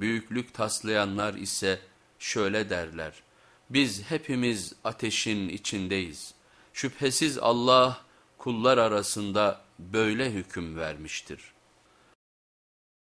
Büyüklük taslayanlar ise şöyle derler, biz hepimiz ateşin içindeyiz. Şüphesiz Allah kullar arasında böyle hüküm vermiştir.''